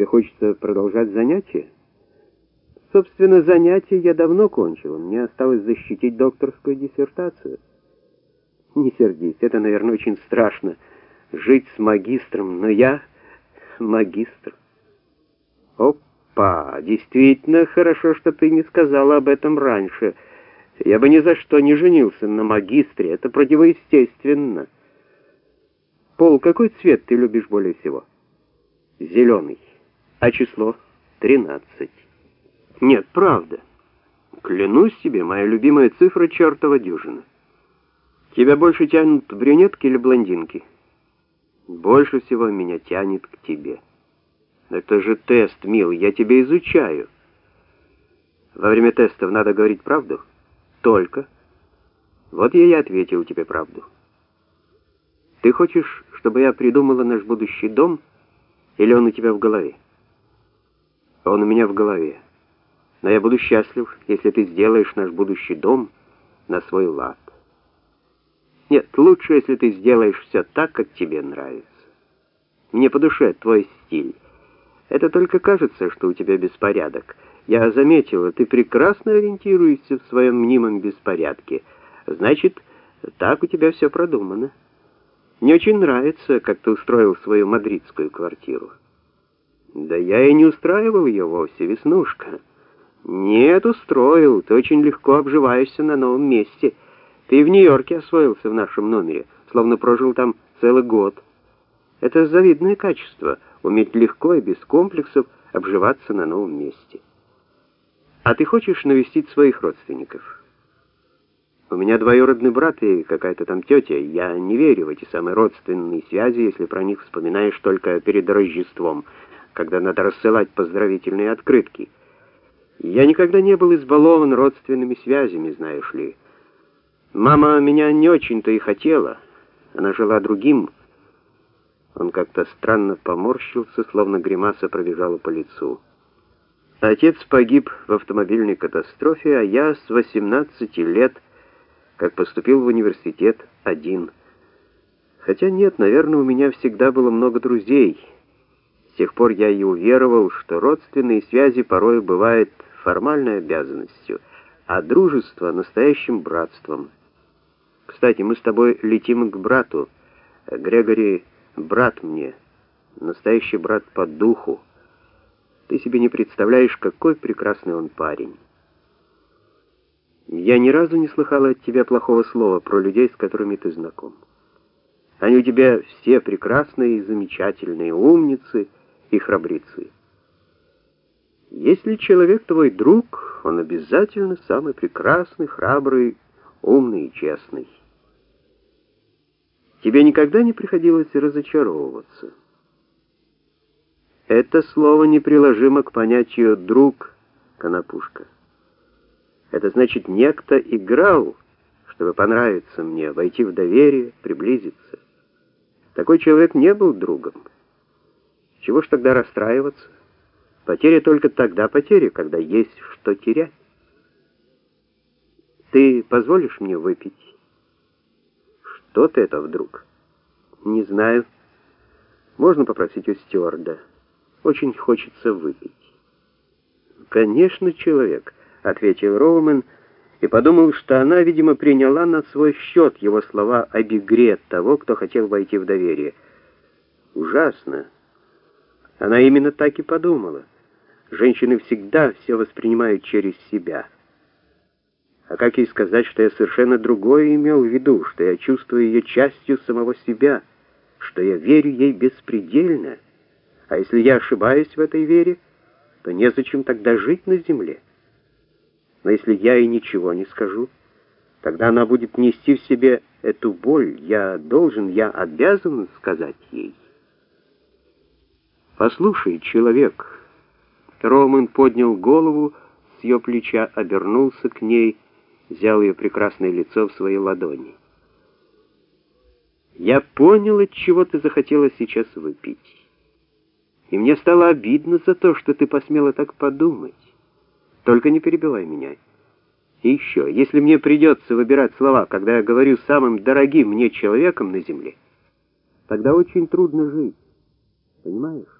Тебе хочется продолжать занятия? Собственно, занятия я давно кончил. Мне осталось защитить докторскую диссертацию. Не сердись, это, наверное, очень страшно жить с магистром, но я магистр. Опа, действительно хорошо, что ты не сказала об этом раньше. Я бы ни за что не женился на магистре, это противоестественно. Пол, какой цвет ты любишь более всего? Зеленый. А число? Тринадцать. Нет, правда. Клянусь тебе, моя любимая цифра чертова дюжина. Тебя больше тянут брюнетки или блондинки? Больше всего меня тянет к тебе. Это же тест, мил, я тебя изучаю. Во время тестов надо говорить правду? Только. Вот я и ответил тебе правду. Ты хочешь, чтобы я придумала наш будущий дом, или он у тебя в голове? Он у меня в голове. Но я буду счастлив, если ты сделаешь наш будущий дом на свой лад. Нет, лучше, если ты сделаешь все так, как тебе нравится. Мне по душе твой стиль. Это только кажется, что у тебя беспорядок. Я заметила, ты прекрасно ориентируешься в своем мнимом беспорядке. Значит, так у тебя все продумано. Мне очень нравится, как ты устроил свою мадридскую квартиру. Да я и не устраивал ее вовсе, Веснушка. Нет, устроил. Ты очень легко обживаешься на новом месте. Ты в Нью-Йорке освоился в нашем номере, словно прожил там целый год. Это завидное качество — уметь легко и без комплексов обживаться на новом месте. А ты хочешь навестить своих родственников? У меня двоюродный брат и какая-то там тетя. Я не верю в эти самые родственные связи, если про них вспоминаешь только перед Рождеством, когда надо рассылать поздравительные открытки. Я никогда не был избалован родственными связями, знаешь ли. Мама меня не очень-то и хотела. Она жила другим. Он как-то странно поморщился, словно гримаса пробежала по лицу. Отец погиб в автомобильной катастрофе, а я с 18 лет, как поступил в университет, один. Хотя нет, наверное, у меня всегда было много друзей. Тех пор я и уверовал, что родственные связи порой бывают формальной обязанностью, а дружество — настоящим братством — кстати, мы с тобой летим к брату. Грегори — брат мне, настоящий брат по духу. Ты себе не представляешь, какой прекрасный он парень. Я ни разу не слыхала от тебя плохого слова про людей, с которыми ты знаком. Они у тебя все прекрасные и замечательные, умницы и храбрецы. Если человек твой друг, он обязательно самый прекрасный, храбрый, умный и честный. Тебе никогда не приходилось разочаровываться? Это слово неприложимо к понятию «друг», Конопушка. Это значит, некто играл, чтобы понравиться мне, войти в доверие, приблизиться. Такой человек не был другом. Чего ж тогда расстраиваться? Потеря только тогда потеря, когда есть что терять. Ты позволишь мне выпить? Что ты это вдруг? Не знаю. Можно попросить у стюарда. Очень хочется выпить. Конечно, человек, ответил Роумен и подумал, что она, видимо, приняла на свой счет его слова об игре того, кто хотел войти в доверие. Ужасно. Она именно так и подумала. Женщины всегда все воспринимают через себя. А как ей сказать, что я совершенно другое имел в виду, что я чувствую ее частью самого себя, что я верю ей беспредельно? А если я ошибаюсь в этой вере, то незачем тогда жить на земле. Но если я ей ничего не скажу, тогда она будет нести в себе эту боль. Я должен, я обязан сказать ей. «Послушай, человек!» Роман поднял голову, с ее плеча обернулся к ней, взял ее прекрасное лицо в свои ладони. «Я понял, от чего ты захотела сейчас выпить. И мне стало обидно за то, что ты посмела так подумать. Только не перебивай меня. И еще, если мне придется выбирать слова, когда я говорю самым дорогим мне человеком на земле, тогда очень трудно жить. Понимаешь?»